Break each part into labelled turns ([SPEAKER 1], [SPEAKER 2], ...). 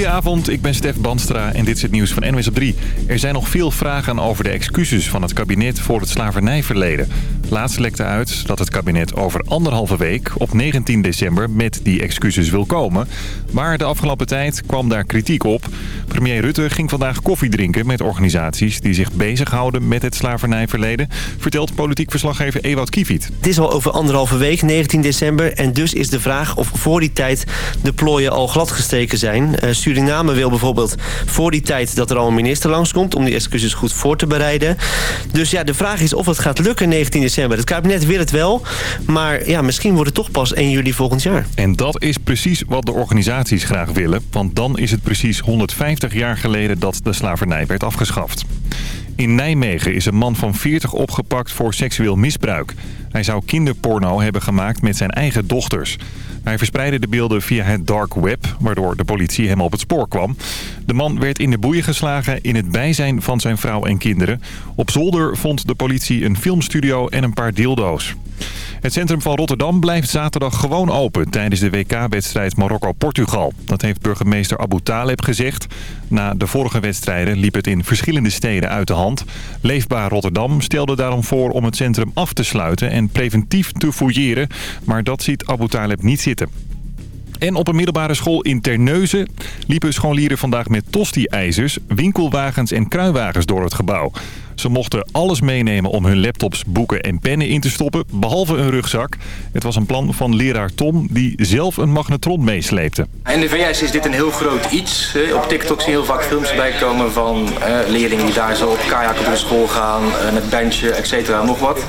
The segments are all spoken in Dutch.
[SPEAKER 1] Goedenavond, ik ben Stef Banstra en dit is het nieuws van NWS op 3. Er zijn nog veel vragen over de excuses van het kabinet voor het slavernijverleden. Laatst lekte uit dat het kabinet over anderhalve week op 19 december met die excuses wil komen. Maar de afgelopen tijd kwam daar kritiek op. Premier Rutte ging vandaag koffie drinken met organisaties die zich bezighouden met het slavernijverleden. Vertelt politiek verslaggever Ewout.
[SPEAKER 2] Het is al over anderhalve week, 19 december. En dus is de vraag of voor die tijd de plooien al gladgesteken zijn. Uh, Suriname wil bijvoorbeeld voor die tijd dat er al een minister langskomt... om die excuses goed voor te bereiden. Dus ja, de vraag is of het gaat lukken 19 december. Het kabinet wil het wel, maar ja, misschien wordt het toch pas 1 juli volgend jaar.
[SPEAKER 1] En dat is precies wat de organisaties graag willen. Want dan is het precies 150 jaar geleden dat de slavernij werd afgeschaft. In Nijmegen is een man van 40 opgepakt voor seksueel misbruik. Hij zou kinderporno hebben gemaakt met zijn eigen dochters. Hij verspreidde de beelden via het dark web, waardoor de politie hem op het spoor kwam. De man werd in de boeien geslagen in het bijzijn van zijn vrouw en kinderen. Op zolder vond de politie een filmstudio en een paar dildo's. Het centrum van Rotterdam blijft zaterdag gewoon open tijdens de WK-wedstrijd Marokko-Portugal. Dat heeft burgemeester Abu Taleb gezegd. Na de vorige wedstrijden liep het in verschillende steden uit de hand. Leefbaar Rotterdam stelde daarom voor om het centrum af te sluiten en preventief te fouilleren. Maar dat ziet Abu Taleb niet zitten. En op een middelbare school in Terneuzen liepen scholieren vandaag met tosti-ijzers, winkelwagens en kruiwagens door het gebouw. Ze mochten alles meenemen om hun laptops, boeken en pennen in te stoppen, behalve een rugzak. Het was een plan van leraar Tom, die zelf een magnetron meesleepte.
[SPEAKER 3] In de VS is dit een heel groot iets. Op TikTok zie je heel vaak films erbij komen van eh, leerlingen die daar zo op kajak op de school gaan, uh, met bandje, et cetera, nog wat.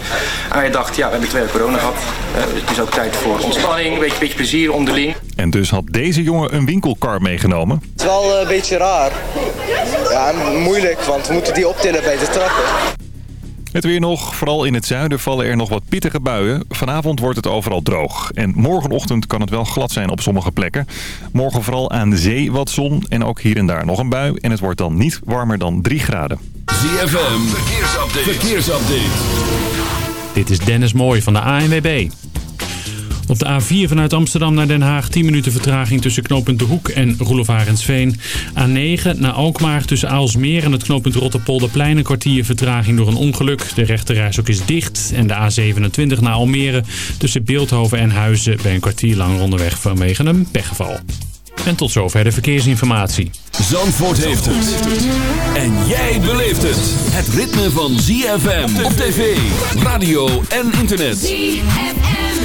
[SPEAKER 3] En je dacht, ja, we hebben twee jaar corona gehad. Uh, het is ook tijd voor ontspanning, een beetje, beetje plezier onderling.
[SPEAKER 1] En dus had deze jongen een winkelkar meegenomen.
[SPEAKER 4] Het is wel een beetje raar. Ja, moeilijk, want we moeten die optillen bij de trappen.
[SPEAKER 1] Het weer nog. Vooral in het zuiden vallen er nog wat pittige buien. Vanavond wordt het overal droog. En morgenochtend kan het wel glad zijn op sommige plekken. Morgen vooral aan de zee wat zon en ook hier en daar nog een bui. En het wordt dan niet warmer dan 3 graden.
[SPEAKER 5] ZFM, verkeersupdate. verkeersupdate.
[SPEAKER 6] Dit is Dennis Mooij van de ANWB. Op de A4 vanuit Amsterdam naar Den Haag 10 minuten vertraging tussen knooppunt De Hoek en Roelof Arendsveen. A9 naar Alkmaar tussen Aalsmeer en het knooppunt Rotterpolderplein een kwartier vertraging door een ongeluk. De rechterreis ook is dicht. En de A27 naar Almere tussen Beeldhoven en Huizen bij een kwartier lang onderweg vanwege een pechgeval. En tot zover de verkeersinformatie.
[SPEAKER 5] Zandvoort heeft het. En jij beleeft het. Het ritme van ZFM op tv, radio en internet. ZFM.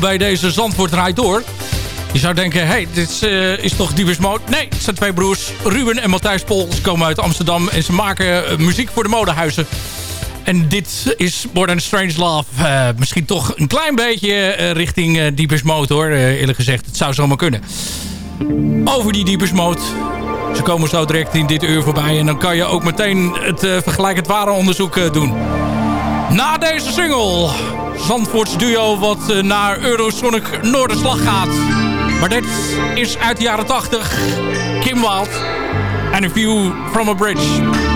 [SPEAKER 7] Bij deze Zandvoort Draait Door. Je zou denken, hey, dit is, uh, is toch Diebers Mode? Nee, het zijn twee broers. Ruben en Matthijs Pol. Komen uit Amsterdam en ze maken uh, muziek voor de modehuizen. En dit is More Than Strange Love. Uh, misschien toch een klein beetje richting uh, Diebers Mode hoor. eerlijk gezegd, het zou zomaar kunnen. Over die Diebers Mode. Ze komen zo direct in dit uur voorbij. En dan kan je ook meteen het vergelijkend ware onderzoek doen. Na deze single, Zandvoorts duo wat uh, naar Eurosonic Noorderslag gaat. Maar dit is uit de jaren 80, Kim Wild en A View from a Bridge.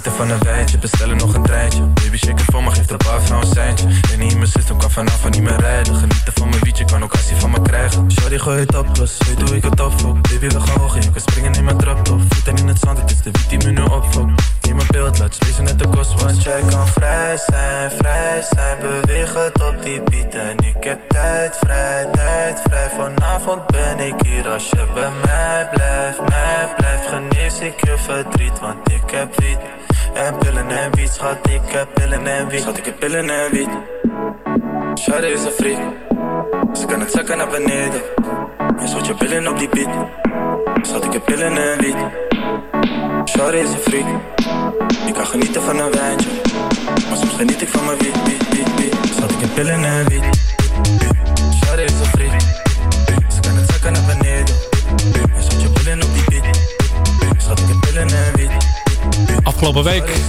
[SPEAKER 8] Genieten van een wijntje, bestellen nog een treintje. Baby shake voor me, geef de bar nou een seintje. En niet in mijn system kan en niet meer rijden. Genieten van mijn wietje, kan ook als van me krijgen Sorry, gooi het op, weet doe ik het op, Baby, we gaan hoog, je kan springen in mijn trap, Voeten in het zand, het is de wiet die me nu opfokt. Beeld, laat lezen net de kost Want jij kan vrij zijn, vrij zijn. Beweeg het op die beat en ik heb tijd vrij, tijd vrij. Vanavond ben ik hier als je bij mij blijft, mij blijft. Genees ik je verdriet, want ik heb wiet. En pillen en wiet, schat ik heb pillen en wiet. Schat ik heb pillen en wiet. Shawty is een freak. Ze kan het zakken naar beneden. Je schot je pillen op die beat. Schat ik heb pillen en wiet. Shawty is een freak Ik kan genieten van een wijntje Maar soms geniet ik van mijn wiet, wiet, wiet, wiet Schat ik heb pillen en wiet Shawty is een freak Ze kan het zakken naar beneden schot je pillen op die beat Schat ik heb pillen en wiet
[SPEAKER 9] Afgelopen week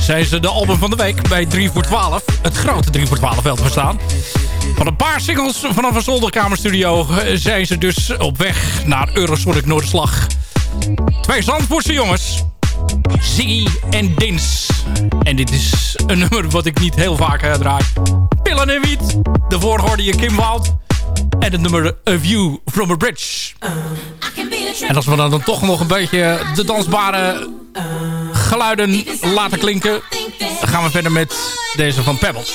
[SPEAKER 9] zijn ze de album van de week bij 3 voor 12. Het grote 3 voor 12 wel te verstaan. Van een paar singles vanaf een zolderkamerstudio eh, zijn ze dus op weg naar Eurosonic Noorderslag. Twee Zandvoortse jongens. Ziggy en Dins. En dit is een nummer wat ik niet heel vaak draai. Pillen en Wiet. Daarvoor hoorde je Kim Wout. En het nummer A View from a Bridge. En als we dan toch nog een beetje de dansbare geluiden laten klinken... dan gaan we verder met deze van Pebbles.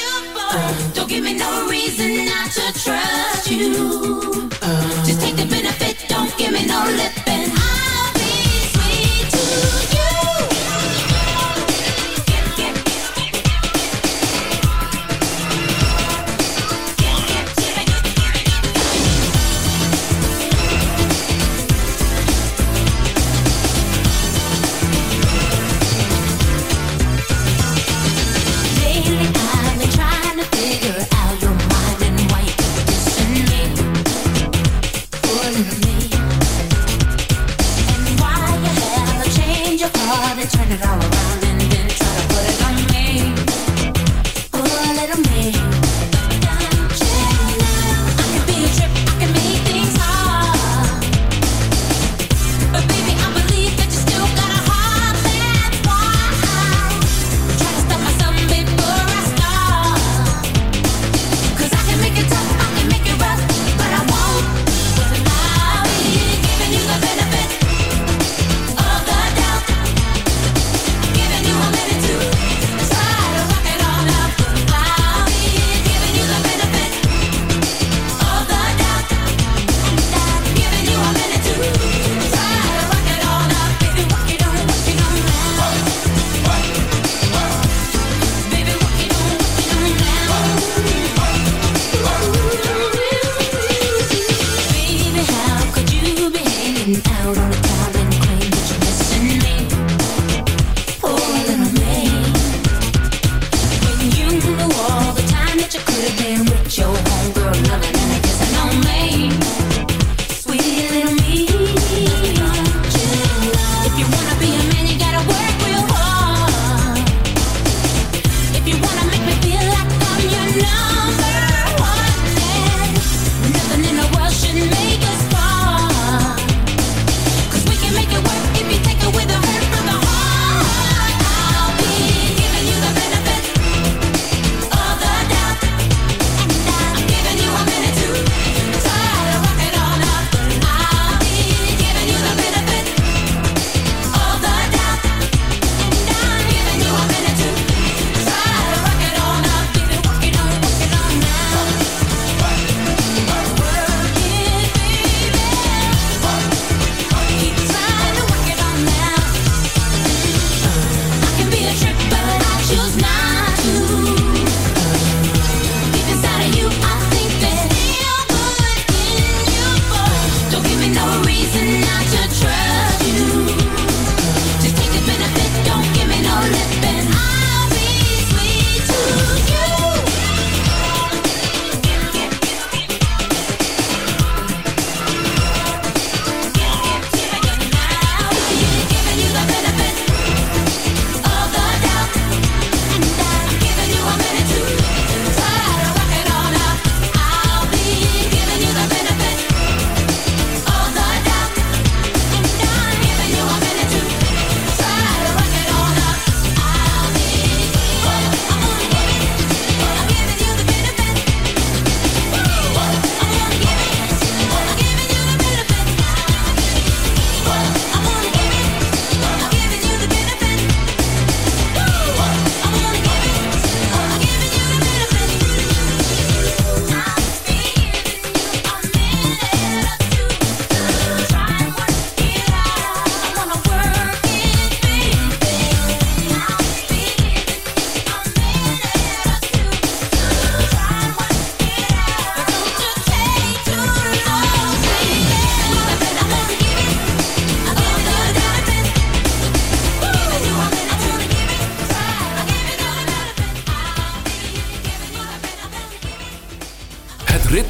[SPEAKER 9] you
[SPEAKER 5] work.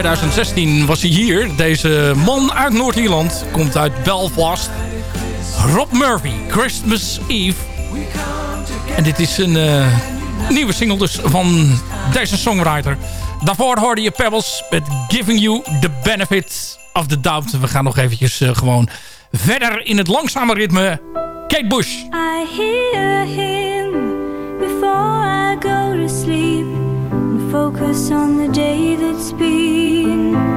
[SPEAKER 10] 2016 was hij hier. Deze man uit Noord-Ierland komt uit Belfast. Rob Murphy, Christmas Eve. En dit is een eh, nieuwe single dus van deze songwriter. Daarvoor hoorde je Pebbles met Giving You the Benefit of the Doubt. We gaan nog eventjes eh, gewoon verder in het langzame ritme. Kate Bush.
[SPEAKER 11] I hear him before I go to sleep. focus on the day that's been.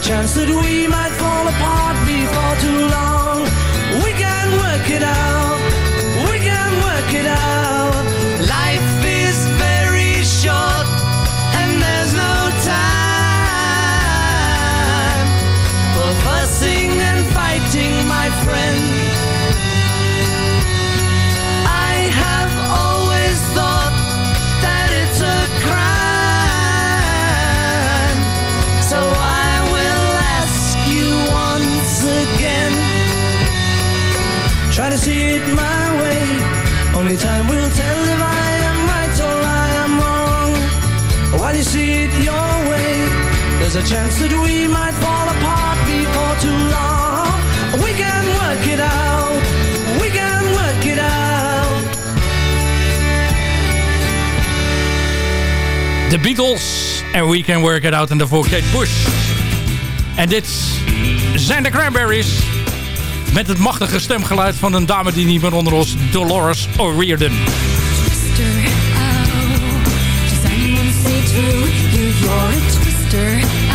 [SPEAKER 10] chance that we might fall apart before too long. We can work it out. There's a chance that we might fall apart before too long. We can work it out. We can work it out.
[SPEAKER 12] The Beatles en We Can Work It Out in the Kate Bush. En dit zijn de Cranberries. Met het machtige stemgeluid van een dame die niet meer onder ons, Dolores O'Riordan.
[SPEAKER 13] Oh,
[SPEAKER 4] after.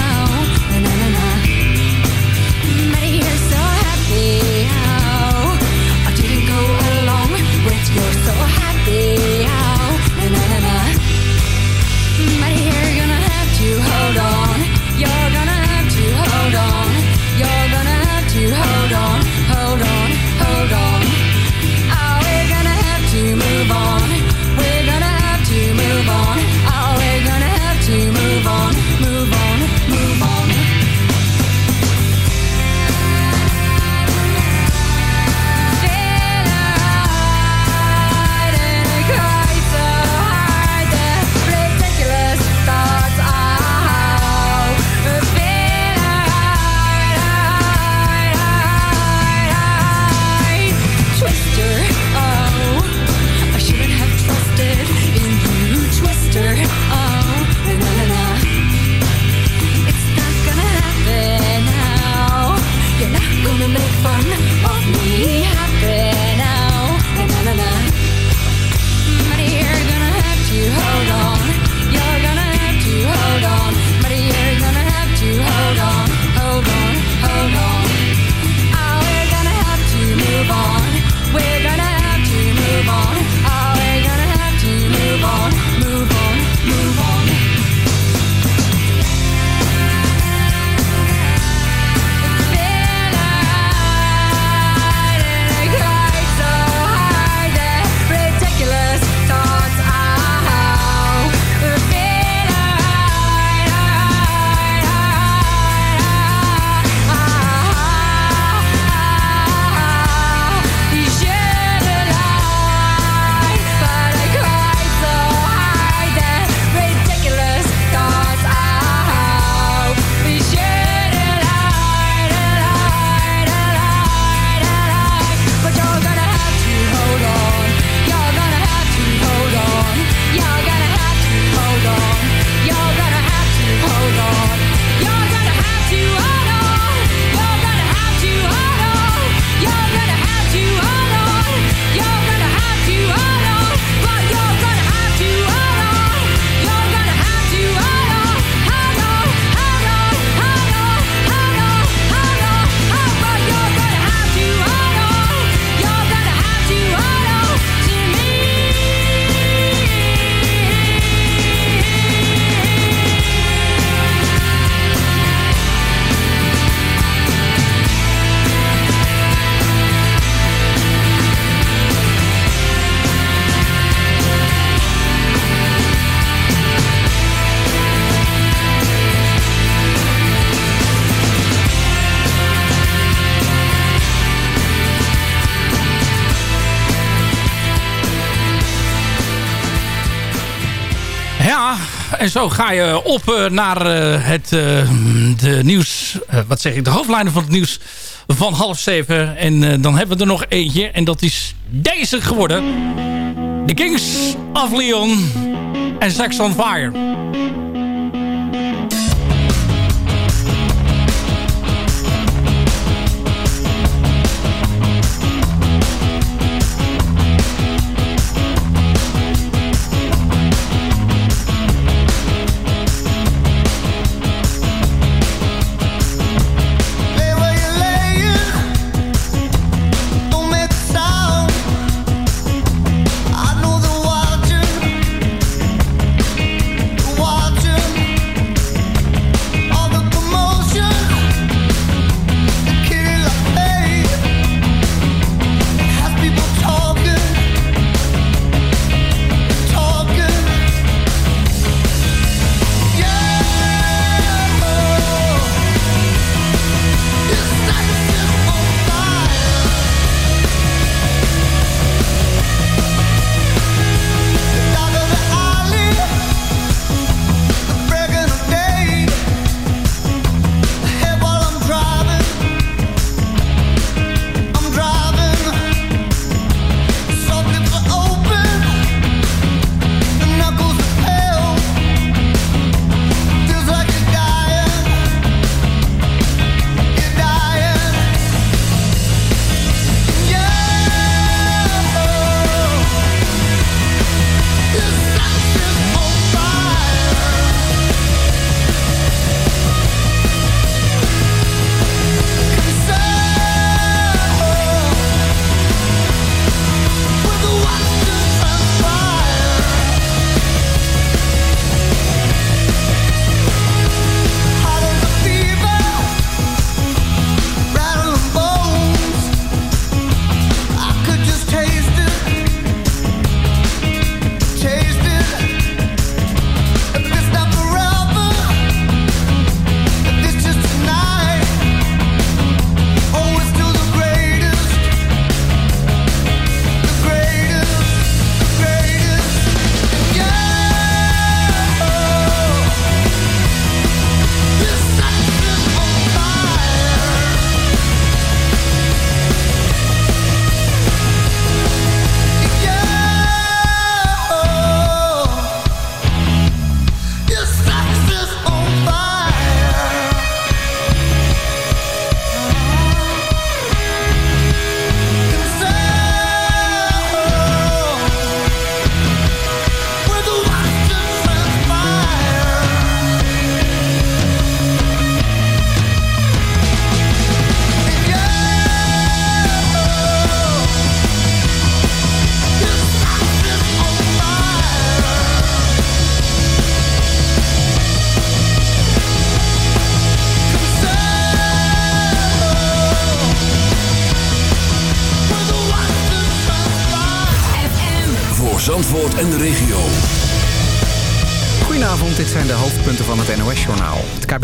[SPEAKER 4] Zo ga je op eh, naar eh, het eh, de nieuws... wat zeg ik? De hoofdlijnen van het nieuws van half zeven. En dan hebben we er nog eentje. En dat is deze geworden. The Kings of Leon en Sex on Fire.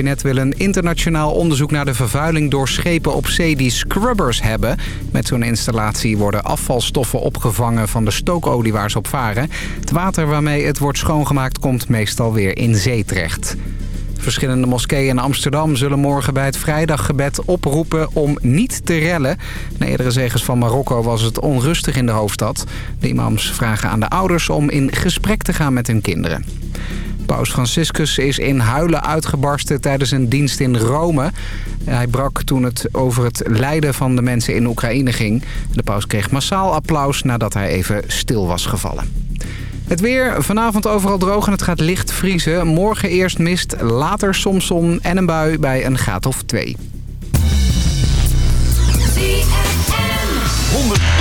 [SPEAKER 14] Kabinet wil een internationaal onderzoek naar de vervuiling door schepen op zee die scrubbers hebben. Met zo'n installatie worden afvalstoffen opgevangen van de stookolie waar ze op varen. Het water waarmee het wordt schoongemaakt komt meestal weer in zee terecht. Verschillende moskeeën in Amsterdam zullen morgen bij het vrijdaggebed oproepen om niet te rellen. Na eerdere zegens van Marokko was het onrustig in de hoofdstad. De imams vragen aan de ouders om in gesprek te gaan met hun kinderen. Paus Franciscus is in huilen uitgebarsten tijdens een dienst in Rome. Hij brak toen het over het lijden van de mensen in Oekraïne ging. De paus kreeg massaal applaus nadat hij even stil was gevallen. Het weer vanavond overal droog en het gaat licht vriezen. Morgen eerst mist, later soms zon en een bui bij een graad of twee.
[SPEAKER 13] 100.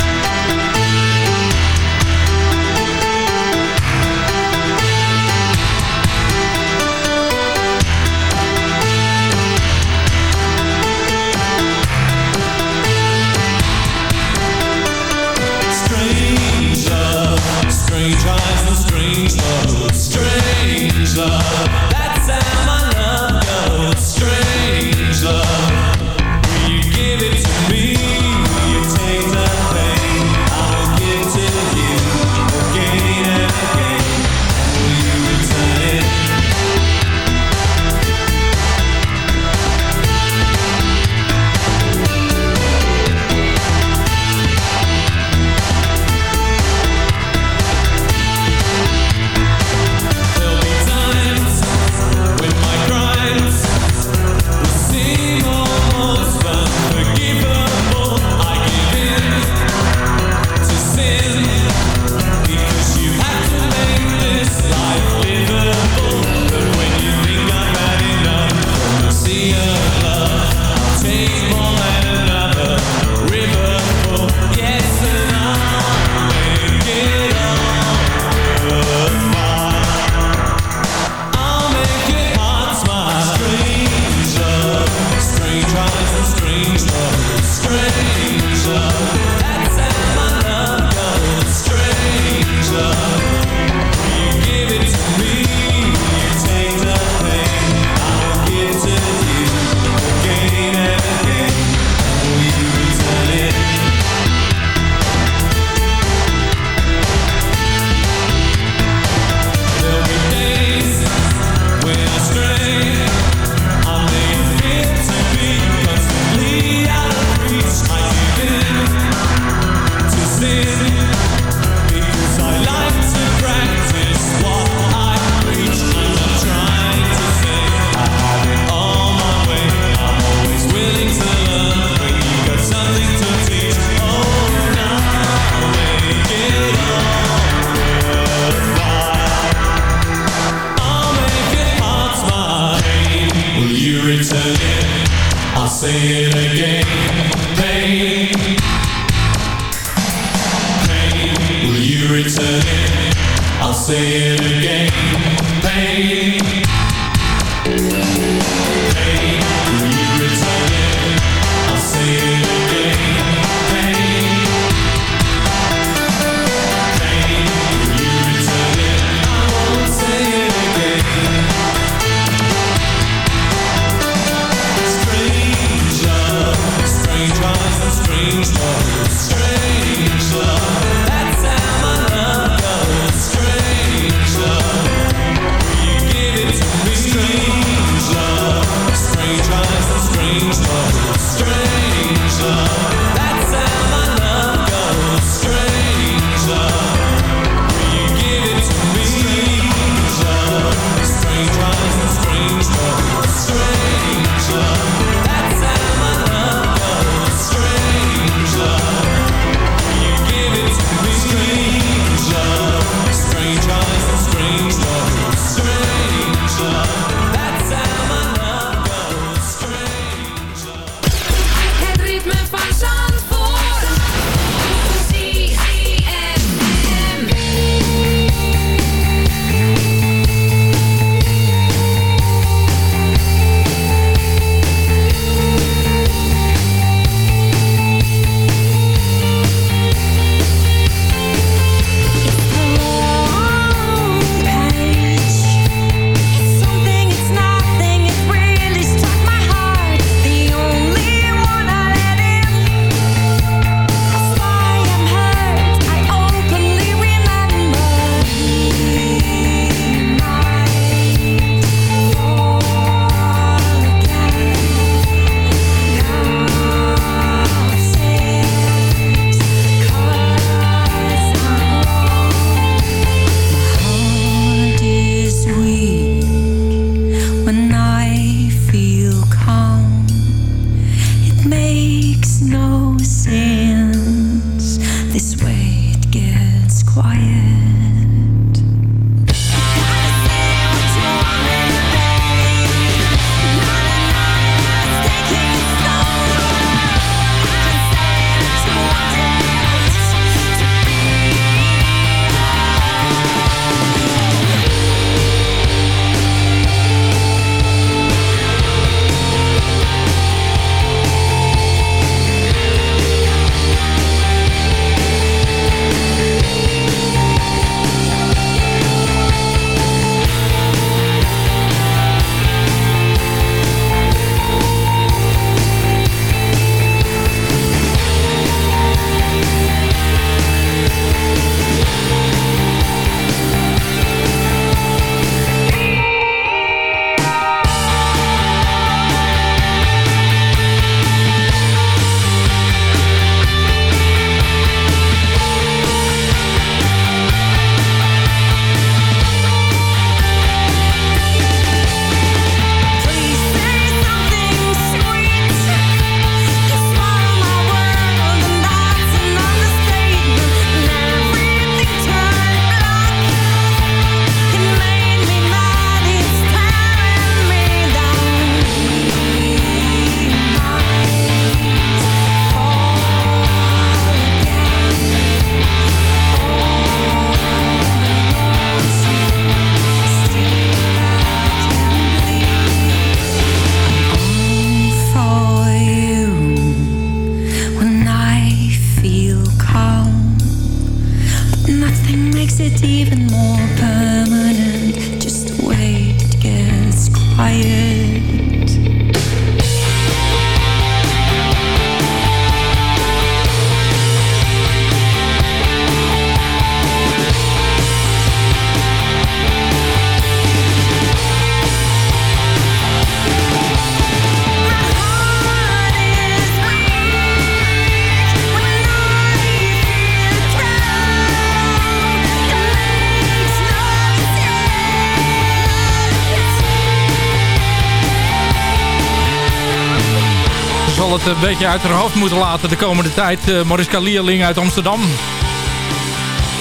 [SPEAKER 13] Een beetje uit haar hoofd moeten laten de komende tijd. Eh, Mariska Lierling uit Amsterdam.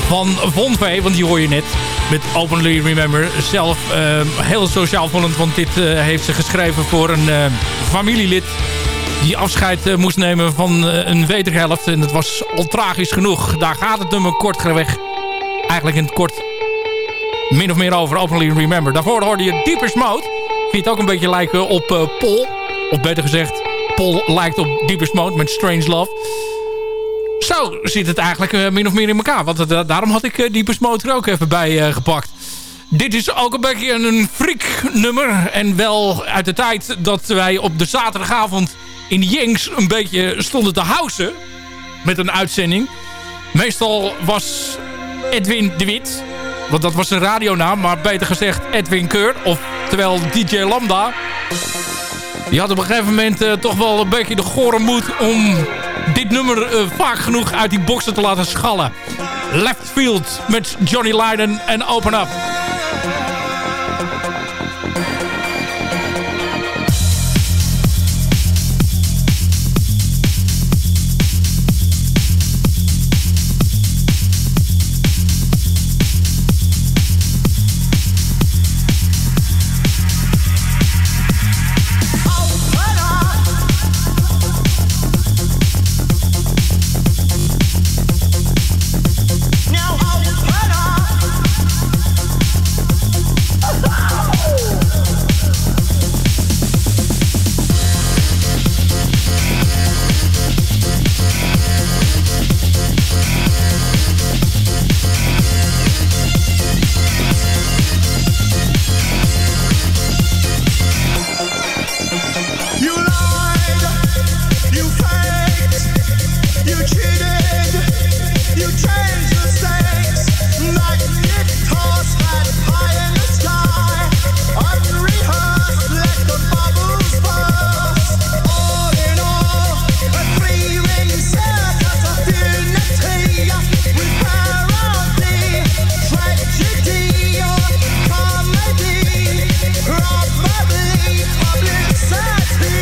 [SPEAKER 13] Van Von V, want die hoor je net. Met Openly Remember. Zelf eh, heel sociaal vond, want dit eh, heeft ze geschreven voor een familielid. Die afscheid moest nemen van een wederhelft. En dat was al tragisch genoeg. Daar gaat het nummer kort weg. Eigenlijk in het kort
[SPEAKER 12] min of meer over Openly Remember. Daarvoor hoorde je Deepest Mode. Het ook een beetje lijken op Paul? Of beter gezegd, Paul lijkt op Deepest Mode met Strange Love. Zo zit het eigenlijk uh, min of meer in elkaar. Want daarom had ik uh, Deepest Mode er ook even bij gepakt. Dit is ook een beetje een freak nummer. En wel uit de tijd dat wij op de zaterdagavond in Jenks een beetje stonden te housen. Met een uitzending. Meestal was Edwin de Wit. Want dat was zijn radionaam. Maar beter gezegd Edwin Keur. Oftewel DJ Lambda. Die had op een gegeven moment uh, toch wel een beetje de gore moed om dit nummer uh, vaak genoeg uit die boxen te laten schallen. Left Field met Johnny Lydon en Open Up.
[SPEAKER 15] Public, public, size,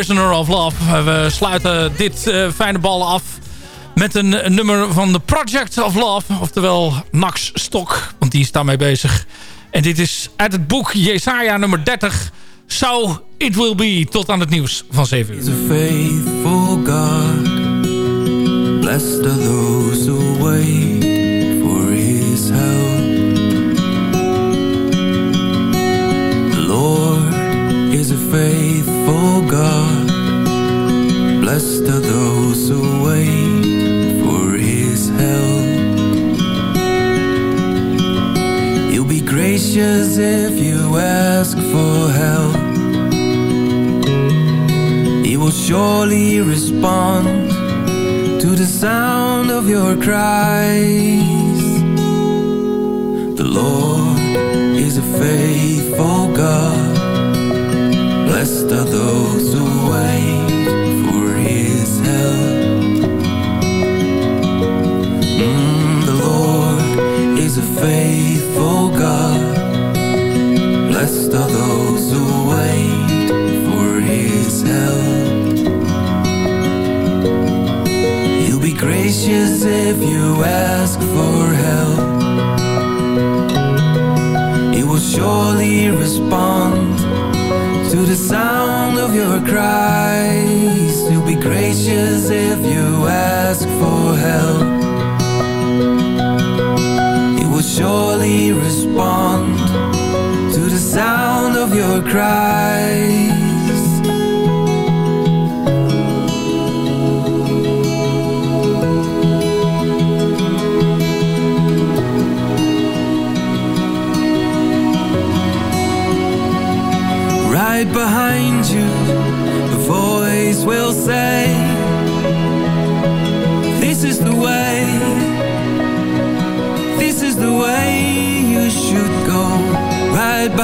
[SPEAKER 15] Prisoner of Love.
[SPEAKER 12] We sluiten dit eh, fijne bal af met een, nummer van The Project of Love. Oftewel Max Stok, want die is daarmee bezig. En dit is uit het boek Jesaja nummer 30. So It Will Be. Tot aan het nieuws van 7 uur.
[SPEAKER 16] faithful God. Blessed are those who wait for his help. The Lord is a faithful God. Blessed are those who wait for his help. He'll be gracious if you ask for help. He will surely respond to the sound of your cries. The Lord is a faithful God. Blessed are those who wait Is a faithful God. Blessed are those who wait for his help. He'll be gracious if you ask for help. He will surely respond to the sound of your cries. He'll be gracious if you ask for help. Surely respond to the sound of your cries. Right behind you, a voice will say,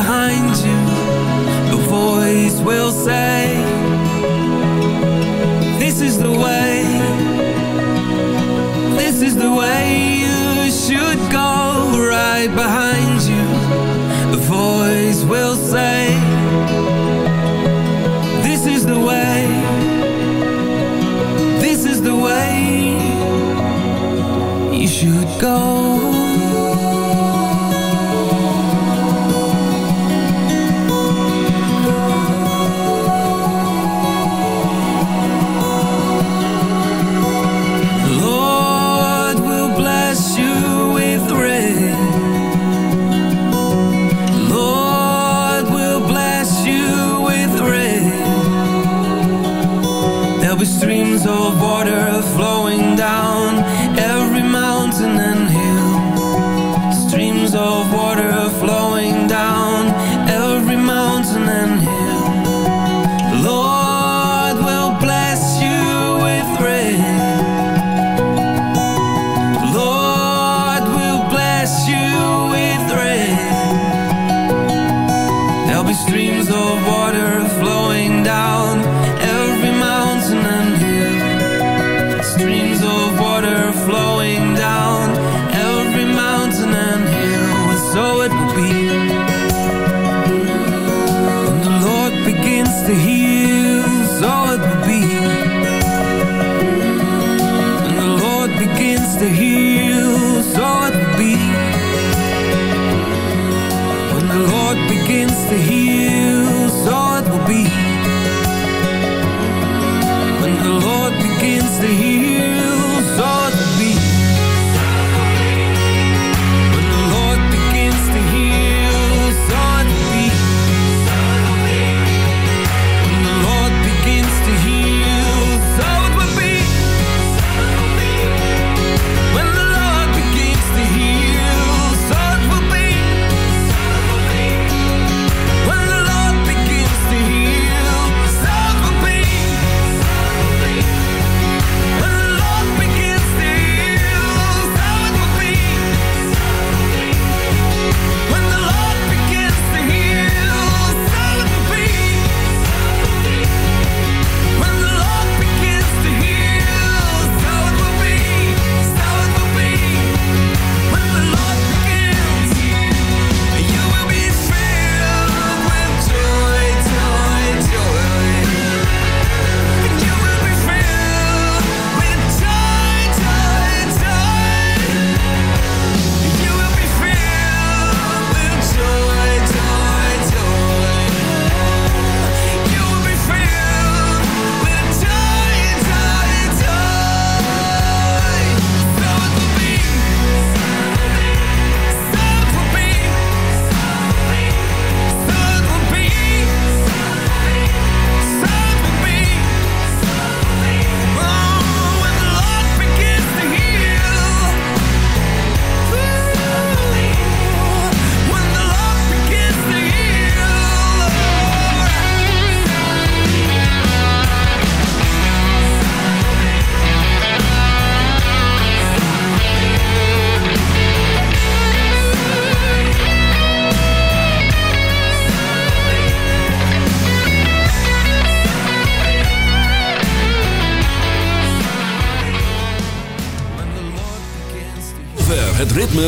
[SPEAKER 16] behind you A voice will say This is the way. This is the way you should go. Right behind you A voice will say This is the way. This is the way
[SPEAKER 10] You should go.